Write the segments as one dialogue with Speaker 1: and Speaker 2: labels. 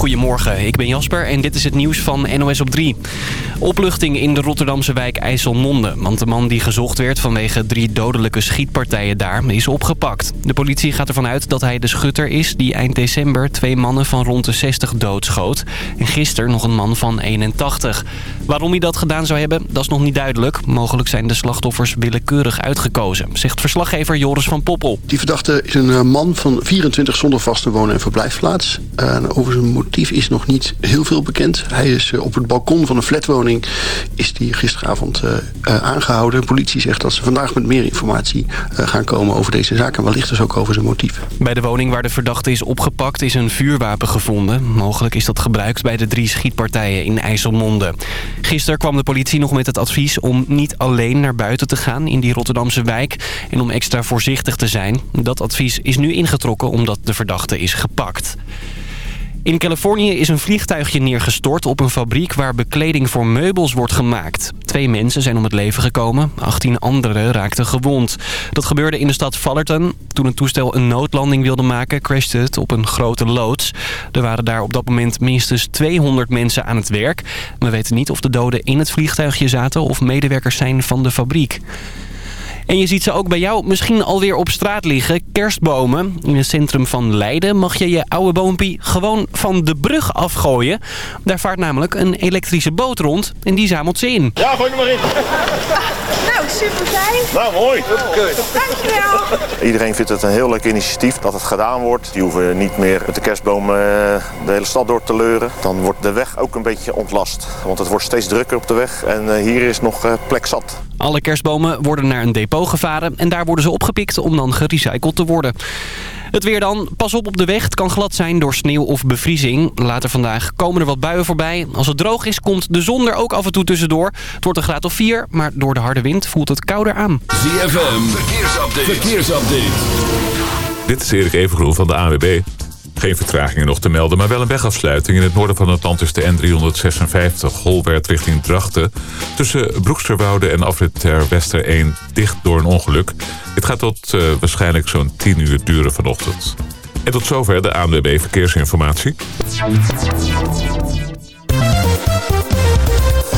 Speaker 1: Goedemorgen, ik ben Jasper en dit is het nieuws van NOS op 3. Opluchting in de Rotterdamse wijk IJsselmonde. Want de man die gezocht werd vanwege drie dodelijke schietpartijen daar is opgepakt. De politie gaat ervan uit dat hij de schutter is die eind december twee mannen van rond de 60 doodschoot. En gisteren nog een man van 81. Waarom hij dat gedaan zou hebben, dat is nog niet duidelijk. Mogelijk zijn de slachtoffers willekeurig uitgekozen, zegt verslaggever Joris van Poppel.
Speaker 2: Die verdachte is een eh, man van 24 zonder vaste wonen- en verblijfplaats. Uh, over zijn motief is nog niet heel veel bekend. Hij is uh, op het balkon van een flatwoning is die gisteravond aangehouden. De politie zegt dat ze vandaag met meer informatie gaan komen over deze zaak... en wellicht dus ook over zijn motief.
Speaker 1: Bij de woning waar de verdachte is opgepakt is een vuurwapen gevonden. Mogelijk is dat gebruikt bij de drie schietpartijen in IJsselmonde. Gisteren kwam de politie nog met het advies om niet alleen naar buiten te gaan in die Rotterdamse wijk... en om extra voorzichtig te zijn. Dat advies is nu ingetrokken omdat de verdachte is gepakt. In Californië is een vliegtuigje neergestort op een fabriek waar bekleding voor meubels wordt gemaakt. Twee mensen zijn om het leven gekomen, 18 anderen raakten gewond. Dat gebeurde in de stad Fullerton. Toen een toestel een noodlanding wilde maken, crashte het op een grote loods. Er waren daar op dat moment minstens 200 mensen aan het werk. We weten niet of de doden in het vliegtuigje zaten of medewerkers zijn van de fabriek. En je ziet ze ook bij jou misschien alweer op straat liggen. Kerstbomen. In het centrum van Leiden mag je je oude boompie gewoon van de brug afgooien. Daar vaart namelijk een elektrische boot rond en die zamelt ze in.
Speaker 3: Ja, gooi hem maar in.
Speaker 4: nou, super fijn.
Speaker 3: Nou, mooi.
Speaker 4: Dankjewel.
Speaker 5: Iedereen vindt het een heel leuk initiatief dat het gedaan wordt. Die hoeven niet meer met de kerstboom eh, de hele stad door te leuren. Dan wordt de weg ook een beetje ontlast. Want het wordt steeds drukker op de weg en eh, hier is nog eh, plek zat.
Speaker 1: Alle kerstbomen worden naar een depot gevaren en daar worden ze opgepikt om dan gerecycled te worden. Het weer dan. Pas op op de weg. Het kan glad zijn door sneeuw of bevriezing. Later vandaag komen er wat buien voorbij. Als het droog is, komt de zon er ook af en toe tussendoor. Het wordt een graad of 4, maar door de harde wind voelt het kouder aan.
Speaker 6: ZFM, verkeersupdate. verkeersupdate. Dit is Erik Evengroen van de AWB. Geen vertragingen nog te melden, maar wel een wegafsluiting. In het noorden van het land is de N356 Holwert richting Drachten. Tussen Broeksterwoude en afrit ter Wester 1 dicht door een ongeluk. Dit gaat tot uh, waarschijnlijk zo'n 10 uur duren vanochtend. En tot zover de ANWB Verkeersinformatie.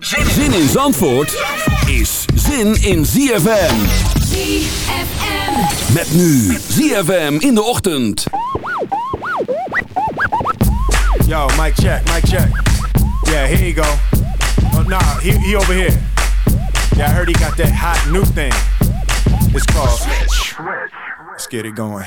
Speaker 6: Zin in Zandvoort is zin in ZFM.
Speaker 7: ZFM.
Speaker 6: Met nu ZFM in de ochtend.
Speaker 8: Yo, mic check, mic check. Yeah, here you go. Oh, nah, he, he over here. Yeah, I heard he got that hot new thing. It's called Switch. Let's get it going.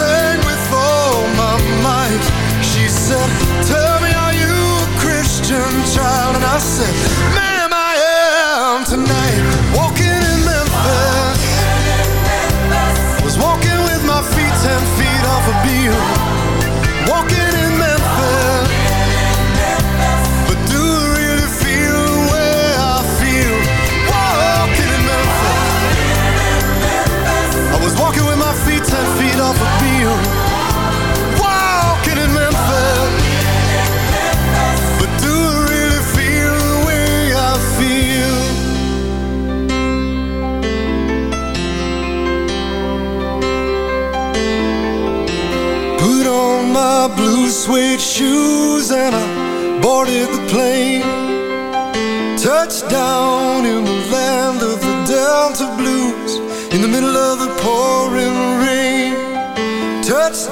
Speaker 9: virgin child And I said, ma'am, I am tonight. Walking in Memphis. Was walking with my feet ten feet off a Beale.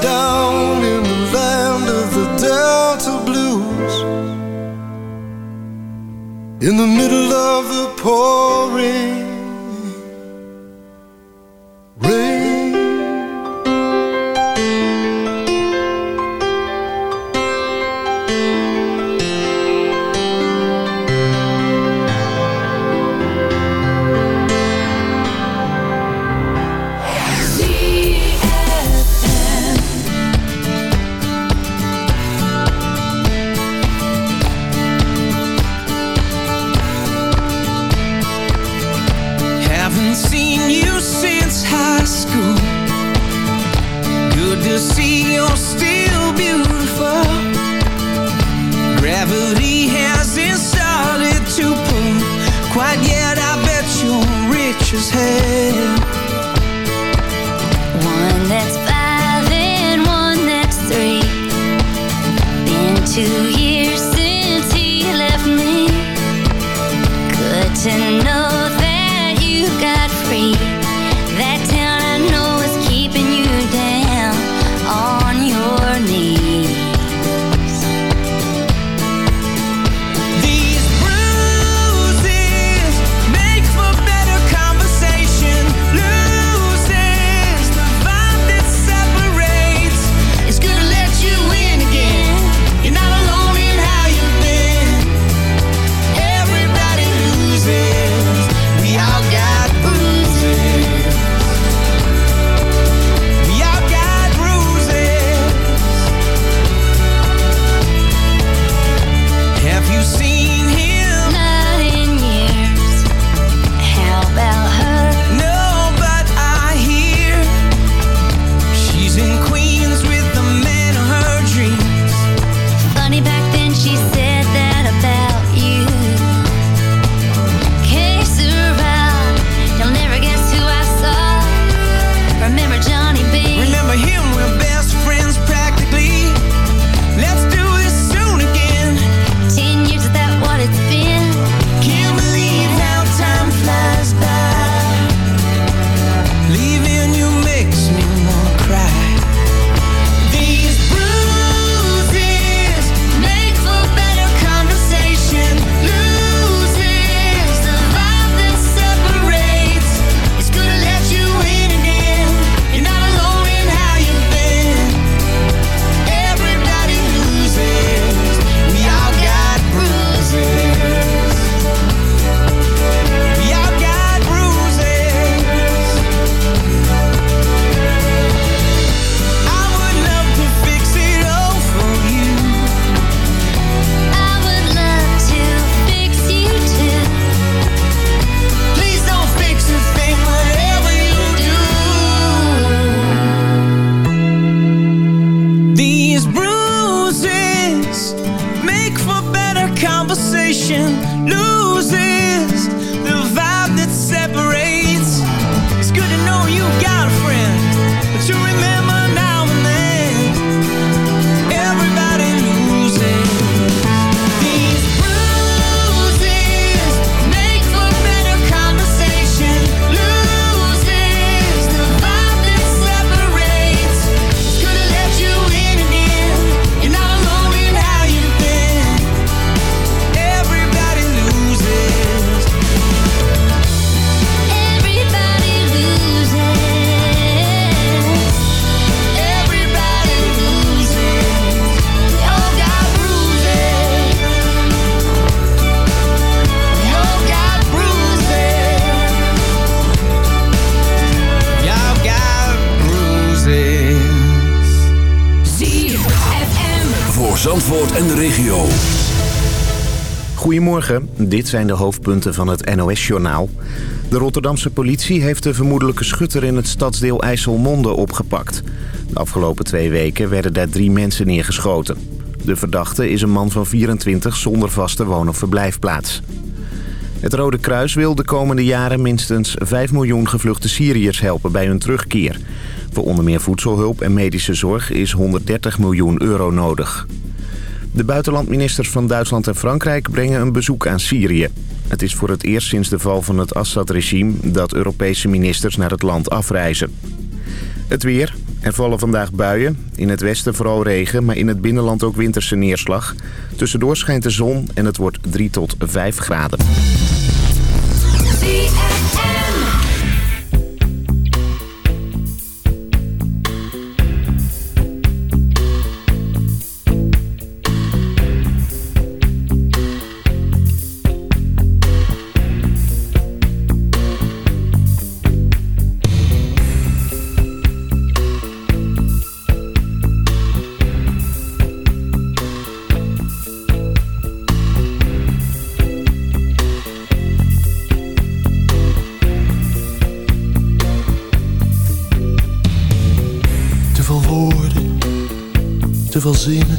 Speaker 9: down in the land of the Delta Blues. In the middle of the
Speaker 10: port dit zijn de hoofdpunten van het NOS-journaal. De Rotterdamse politie heeft de vermoedelijke schutter in het stadsdeel IJsselmonde opgepakt. De afgelopen twee weken werden daar drie mensen neergeschoten. De verdachte is een man van 24 zonder vaste woon- of verblijfplaats. Het Rode Kruis wil de komende jaren minstens 5 miljoen gevluchte Syriërs helpen bij hun terugkeer. Voor onder meer voedselhulp en medische zorg is 130 miljoen euro nodig. De buitenlandministers van Duitsland en Frankrijk brengen een bezoek aan Syrië. Het is voor het eerst sinds de val van het Assad-regime dat Europese ministers naar het land afreizen. Het weer. Er vallen vandaag buien. In het westen vooral regen, maar in het binnenland ook winterse neerslag. Tussendoor schijnt de zon en het wordt 3 tot 5 graden.
Speaker 11: Veel zinnen,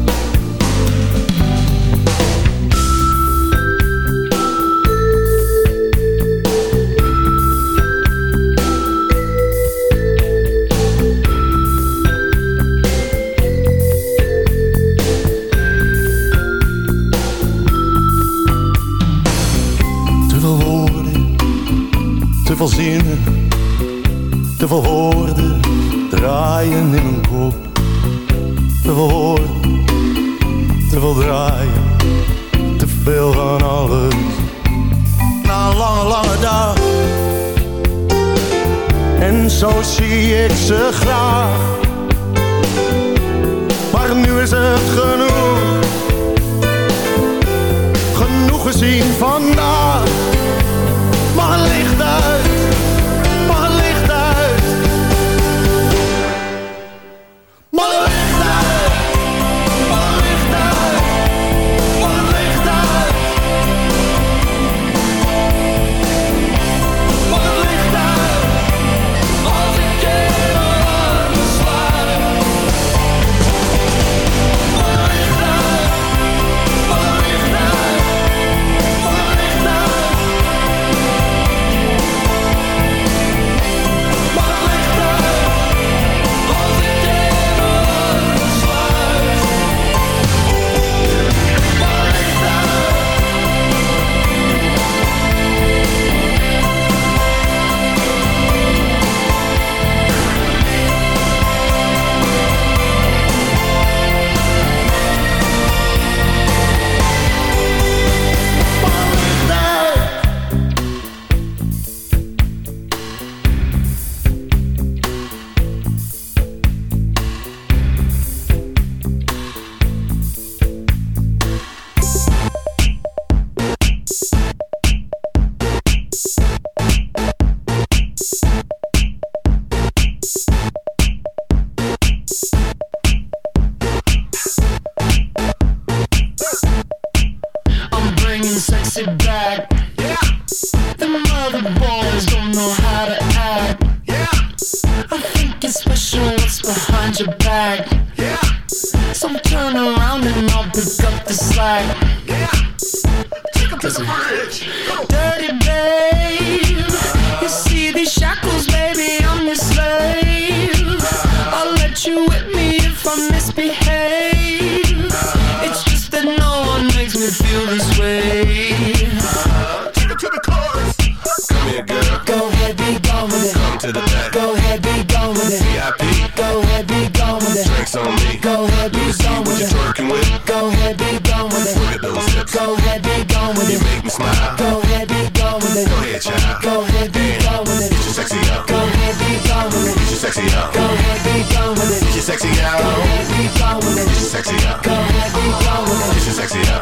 Speaker 11: Ze graag.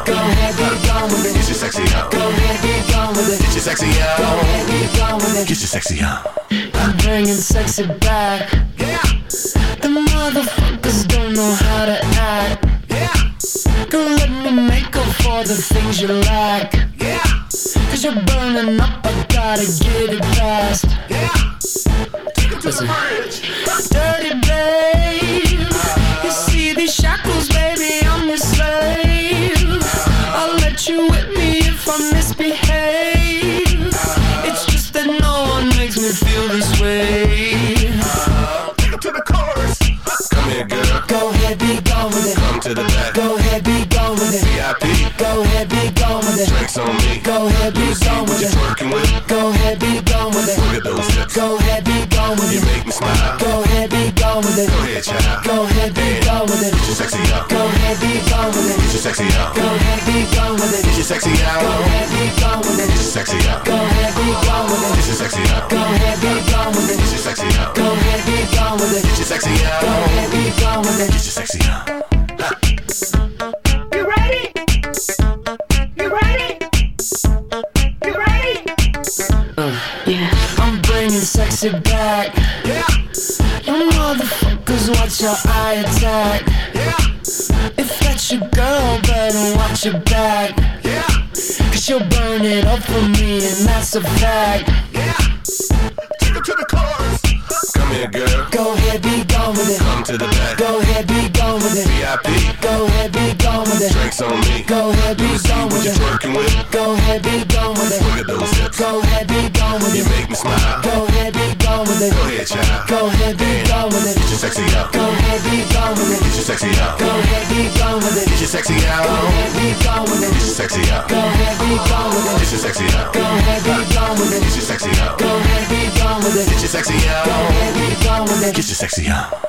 Speaker 12: Go ahead, be gone with it.
Speaker 13: Get your sexy out.
Speaker 12: Go ahead, be gone with it.
Speaker 13: Get your sexy
Speaker 12: Go
Speaker 13: out.
Speaker 12: ahead, be gone with it.
Speaker 13: Get your sexy out.
Speaker 12: I'm bringing sexy back.
Speaker 13: Yeah.
Speaker 12: The motherfuckers don't know how to act.
Speaker 13: Yeah.
Speaker 12: Girl, let me make up for the things you lack.
Speaker 13: Yeah.
Speaker 12: Cause you're burning up, I gotta get it fast.
Speaker 13: Yeah. Take it to the
Speaker 12: Listen.
Speaker 13: bridge.
Speaker 12: Dirty babe. With
Speaker 13: You
Speaker 12: it.
Speaker 13: make me smile.
Speaker 12: Go ahead, be gone with it.
Speaker 13: Go ahead, child.
Speaker 12: Go ahead, be gone with it.
Speaker 13: Get your sexy out.
Speaker 12: Go ahead, be gone with it.
Speaker 13: Get your sexy out.
Speaker 12: Go ahead, be gone with it.
Speaker 13: Get your sexy out.
Speaker 12: Go ahead, be gone with it.
Speaker 13: Get your sexy out.
Speaker 12: Go ahead, be gone with it.
Speaker 13: Get your sexy out.
Speaker 12: Go ahead, be gone with it.
Speaker 13: Get your sexy out.
Speaker 12: Go ahead, be gone with it.
Speaker 13: Get your sexy out.
Speaker 12: Go ahead, be gone with it.
Speaker 13: Get your sexy out.
Speaker 4: You ready? You ready? You ready?
Speaker 12: I'm bringing sexy back.
Speaker 13: Yeah.
Speaker 12: You watch your eye attack.
Speaker 13: Yeah.
Speaker 12: If that's your girl, better watch your back.
Speaker 13: Yeah.
Speaker 12: Cause she'll burn it up for me, and that's a fact.
Speaker 13: Yeah. Take it to the chorus. Come here, girl.
Speaker 12: Go ahead, be gone with it.
Speaker 13: Come to the back.
Speaker 12: Go ahead, be gone with it.
Speaker 13: VIP.
Speaker 12: Go ahead, be gone with it.
Speaker 13: Drinks on me.
Speaker 12: Go ahead, be
Speaker 13: Let
Speaker 12: gone
Speaker 13: what
Speaker 12: with
Speaker 13: you're
Speaker 12: it.
Speaker 13: twerking with.
Speaker 12: Go ahead, be gone with it.
Speaker 13: Look at those hips.
Speaker 12: Go ahead, be gone with
Speaker 13: You
Speaker 12: it.
Speaker 13: make me smile.
Speaker 12: Go ahead, be gone with it.
Speaker 13: Go ahead, child.
Speaker 12: Go ahead, be gone with it.
Speaker 13: Sexy out.
Speaker 12: Go ahead, be gone with it.
Speaker 13: Get your sexy out.
Speaker 12: Go ahead, be gone with it.
Speaker 13: Get your sexy out.
Speaker 12: Go ahead, be gone with it.
Speaker 13: Get your sexy out.
Speaker 12: Go ahead, be gone with it.
Speaker 13: Get your sexy out.
Speaker 12: Go ahead, be gone with it.
Speaker 13: Get your sexy out.
Speaker 12: Go ahead, be gone with it.
Speaker 13: Get your sexy out.
Speaker 12: Go ahead, be gone with it.
Speaker 13: Get your sexy out.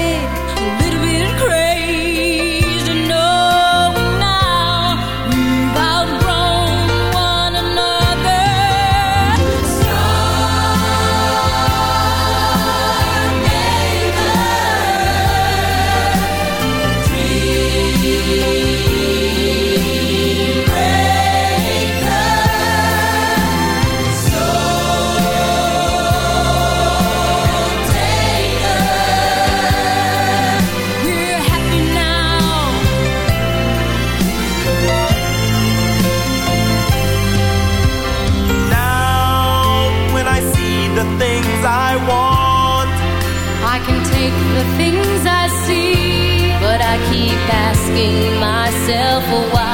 Speaker 7: myself why.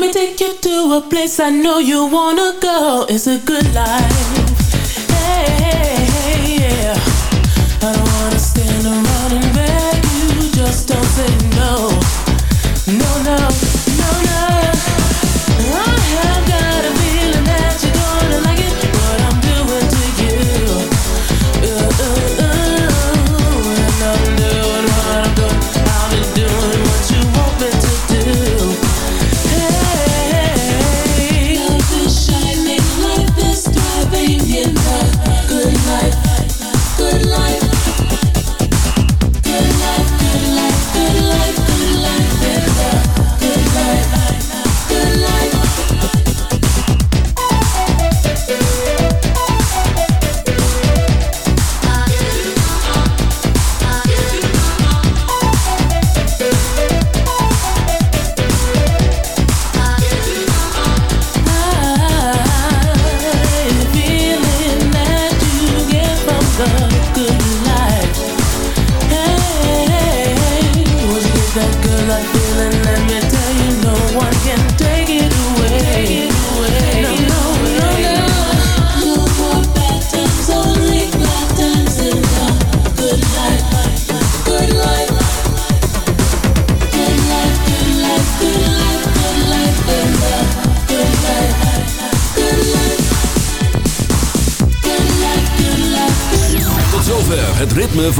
Speaker 7: Let me
Speaker 14: take you
Speaker 15: to a place I know you wanna go. It's a good life. Hey, hey, hey yeah.